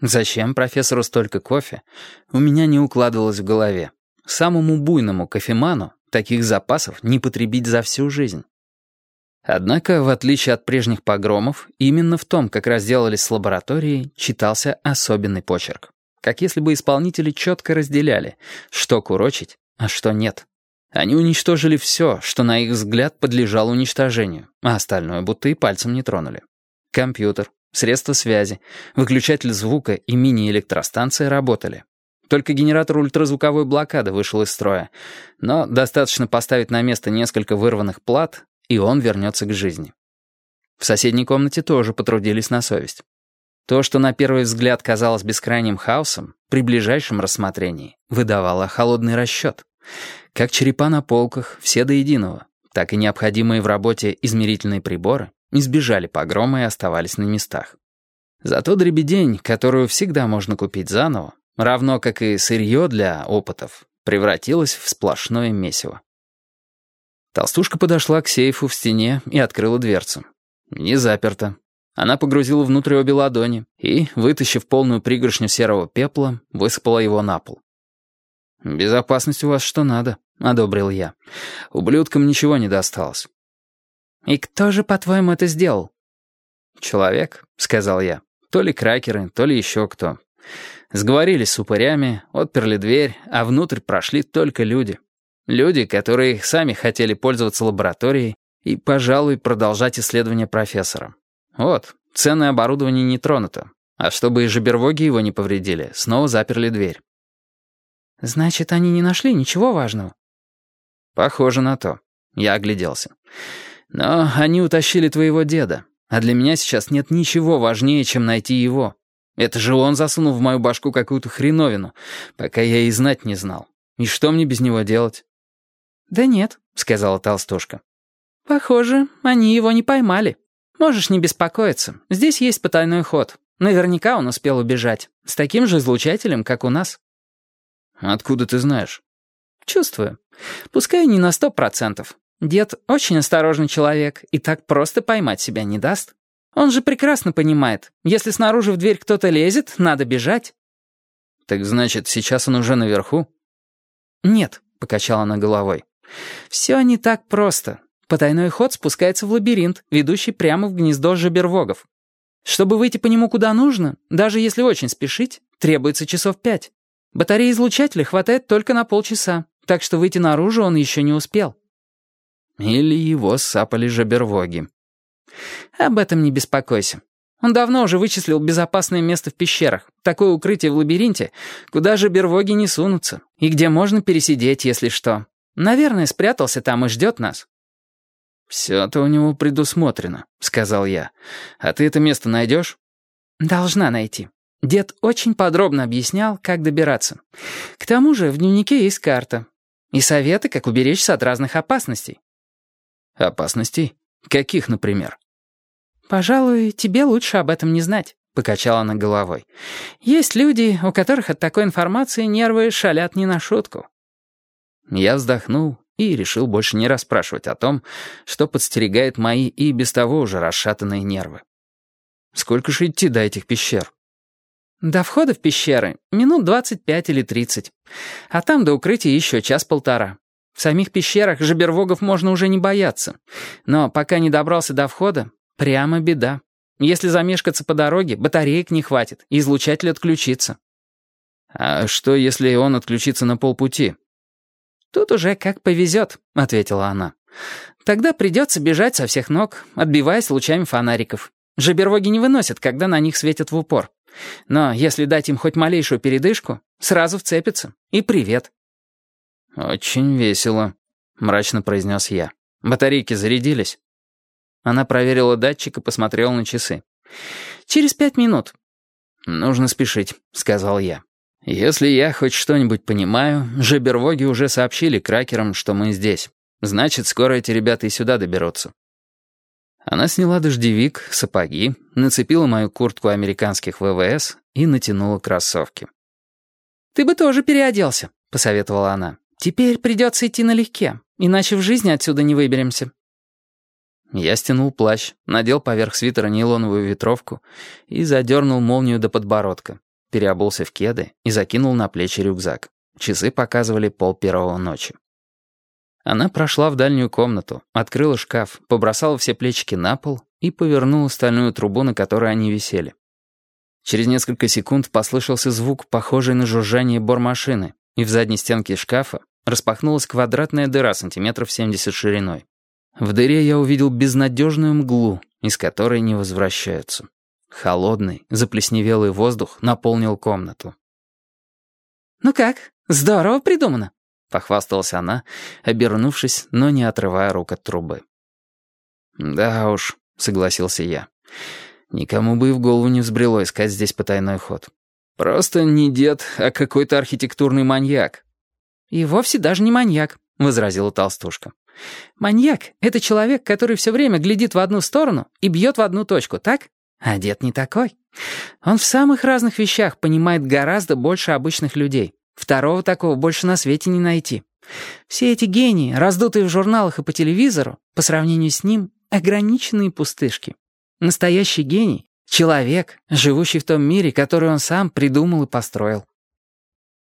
Зачем профессору столько кофе, у меня не укладывалось в голове. Самому буйному кофеману таких запасов не потребить за всю жизнь. Однако, в отличие от прежних погромов, именно в том, как разделались с лабораторией, читался особенный почерк. Как если бы исполнители четко разделяли, что курочить, а что нет. Они уничтожили все, что, на их взгляд, подлежало уничтожению, а остальное будто и пальцем не тронули. Компьютер, средства связи, выключатель звука и мини-электростанция работали. Только генератор ультразвуковой блокады вышел из строя, но достаточно поставить на место несколько вырванных плат, и он вернется к жизни. В соседней комнате тоже потрудились на совесть. То, что на первый взгляд казалось бескрайним хаосом, при ближайшем рассмотрении выдавало холодный расчет. Как черепа на полках, все до единого, так и необходимые в работе измерительные приборы избежали погрома и оставались на местах. Зато дребедень, которую всегда можно купить заново, равно как и сырье для опытов, превратилась в сплошное месиво. Толстушка подошла к сейфу в стене и открыла дверцу. Не заперто. Она погрузила внутрь обе ладони и, вытащив полную пригоршню серого пепла, высыпала его на пол. «Безопасность у вас что надо», — одобрил я. «Ублюдкам ничего не досталось». «И кто же, по-твоему, это сделал?» «Человек», — сказал я. «То ли кракеры, то ли еще кто. Сговорились с упырями, отперли дверь, а внутрь прошли только люди. Люди, которые сами хотели пользоваться лабораторией и, пожалуй, продолжать исследования профессора. Вот, ценное оборудование не тронуто. А чтобы и жабервоги его не повредили, снова заперли дверь. «Значит, они не нашли ничего важного?» «Похоже на то». Я огляделся. «Но они утащили твоего деда, а для меня сейчас нет ничего важнее, чем найти его. Это же он засунул в мою башку какую-то хреновину, пока я и знать не знал. И что мне без него делать?» «Да нет», — сказала толстушка. «Похоже, они его не поймали». «Можешь не беспокоиться. Здесь есть потайной ход. Наверняка он успел убежать. С таким же излучателем, как у нас». «Откуда ты знаешь?» «Чувствую. Пускай не на сто процентов. Дед очень осторожный человек и так просто поймать себя не даст. Он же прекрасно понимает, если снаружи в дверь кто-то лезет, надо бежать». «Так значит, сейчас он уже наверху?» «Нет», — покачала она головой. «Все не так просто. Потайной ход спускается в лабиринт, ведущий прямо в гнездо жабервогов. Чтобы выйти по нему куда нужно, даже если очень спешить, требуется часов пять. Батареи излучателя хватает только на полчаса, так что выйти наружу он еще не успел. Или его сапали жабервоги. Об этом не беспокойся. Он давно уже вычислил безопасное место в пещерах, такое укрытие в лабиринте, куда жабервоги не сунутся, и где можно пересидеть, если что. Наверное, спрятался там и ждет нас. «Все-то у него предусмотрено», — сказал я. «А ты это место найдешь?» «Должна найти. Дед очень подробно объяснял, как добираться. К тому же в дневнике есть карта. И советы, как уберечься от разных опасностей». «Опасностей? Каких, например?» «Пожалуй, тебе лучше об этом не знать», — покачала она головой. «Есть люди, у которых от такой информации нервы шалят не на шутку». Я вздохнул и решил больше не расспрашивать о том, что подстерегает мои и без того уже расшатанные нервы. Сколько же идти до этих пещер? До входа в пещеры минут двадцать пять или тридцать, а там до укрытия еще час-полтора. В самих пещерах жабервогов можно уже не бояться, но пока не добрался до входа, прямо беда. Если замешкаться по дороге, батареек не хватит, и излучатель отключится. А что, если он отключится на полпути? «Тут уже как повезет», — ответила она. «Тогда придется бежать со всех ног, отбиваясь лучами фонариков. Жабервоги не выносят, когда на них светят в упор. Но если дать им хоть малейшую передышку, сразу вцепятся. И привет». «Очень весело», — мрачно произнес я. «Батарейки зарядились?» Она проверила датчик и посмотрела на часы. «Через пять минут». «Нужно спешить», — сказал я. Если я хоть что-нибудь понимаю, жабервоги уже сообщили кракерам, что мы здесь. Значит, скоро эти ребята и сюда доберутся. Она сняла дождевик, сапоги, нацепила мою куртку американских ВВС и натянула кроссовки. «Ты бы тоже переоделся», — посоветовала она. «Теперь придется идти налегке, иначе в жизни отсюда не выберемся». Я стянул плащ, надел поверх свитера нейлоновую ветровку и задернул молнию до подбородка. переобулся в кеды и закинул на плечи рюкзак. Часы показывали пол первого ночи. Она прошла в дальнюю комнату, открыла шкаф, побросала все плечики на пол и повернула стальную трубу, на которой они висели. Через несколько секунд послышался звук, похожий на жужжание бормашины, и в задней стенке шкафа распахнулась квадратная дыра сантиметров 70 шириной. В дыре я увидел безнадежную мглу, из которой не возвращаются. Холодный, заплесневелый воздух наполнил комнату. «Ну как, здорово придумано», — похвасталась она, обернувшись, но не отрывая рук от трубы. «Да уж», — согласился я. «Никому бы и в голову не взбрело искать здесь потайной ход. Просто не дед, а какой-то архитектурный маньяк». «И вовсе даже не маньяк», — возразила толстушка. «Маньяк — это человек, который все время глядит в одну сторону и бьет в одну точку, так? А дед не такой. Он в самых разных вещах понимает гораздо больше обычных людей. Второго такого больше на свете не найти. Все эти гении, раздутые в журналах и по телевизору, по сравнению с ним, ограниченные пустышки. Настоящий гений — человек, живущий в том мире, который он сам придумал и построил.